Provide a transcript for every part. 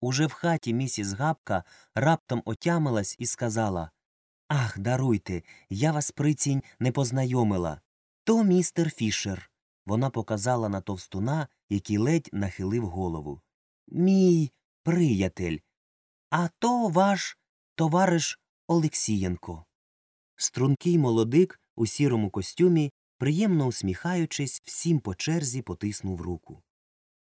Уже в хаті місіс Гапка раптом отямилась і сказала Ах, даруйте, я вас прицінь не познайомила. То містер Фішер. Вона показала на товстуна, який ледь нахилив голову. Мій приятель. А то ваш товариш Олексієнко. Стрункий молодик у сірому костюмі, приємно усміхаючись, всім по черзі потиснув руку.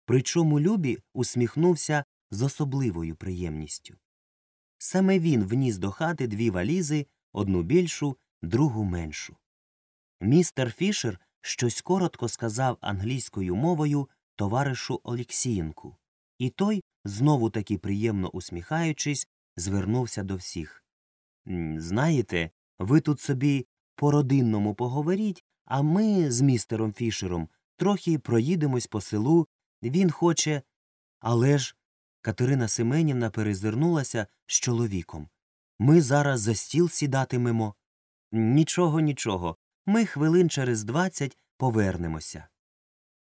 Причому Любі усміхнувся з особливою приємністю. Саме він вніс до хати дві валізи, одну більшу, другу меншу. Містер Фішер щось коротко сказав англійською мовою товаришу Олексієнку, і той, знову таки приємно усміхаючись, звернувся до всіх. Знаєте, ви тут собі по родинному поговоріть, а ми з містером Фішером трохи проїдемось по селу. Він хоче. Але ж. Катерина Семенівна перезирнулася з чоловіком. Ми зараз за стіл сідатимемо. Нічого, нічого. Ми хвилин через двадцять повернемося.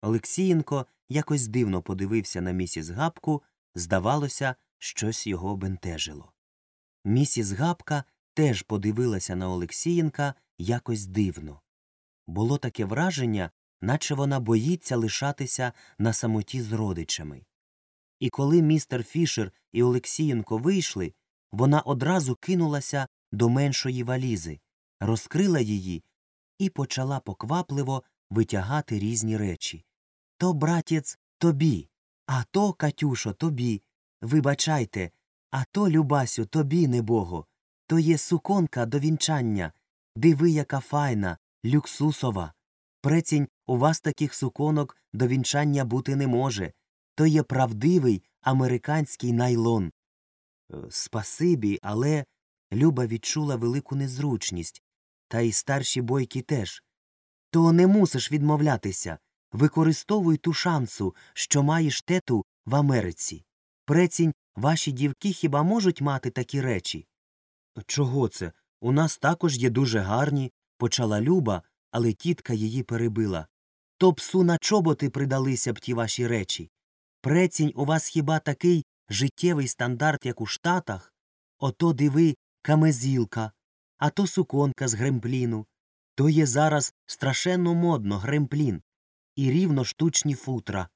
Олексієнко якось дивно подивився на місіс Гапку, здавалося, щось його бентежило. Місіс Гапка теж подивилася на Олексієнка якось дивно. Було таке враження, наче вона боїться лишатися на самоті з родичами. І коли містер Фішер і Олексієнко вийшли, вона одразу кинулася до меншої валізи, розкрила її і почала поквапливо витягати різні речі. То, братєць, тобі, а то, Катюшо, тобі. Вибачайте, а то, Любасю, тобі, небого. То є суконка до вінчання. Диви, яка файна, люксусова. Прецінь, у вас таких суконок до вінчання бути не може. То є правдивий американський найлон. Е, Спасибі, але Люба відчула велику незручність, та й старші бойки теж. То не мусиш відмовлятися. Використовуй ту шансу, що маєш тету в Америці. Прецінь, ваші дівки хіба можуть мати такі речі? Чого це? У нас також є дуже гарні, почала Люба, але тітка її перебила. То псу на чоботи придалися б ті ваші речі. Прецінь, у вас хіба такий життєвий стандарт, як у Штатах? Ото диви камезілка, а то суконка з гремпліну. То є зараз страшенно модно гремплін, і рівно штучні футра.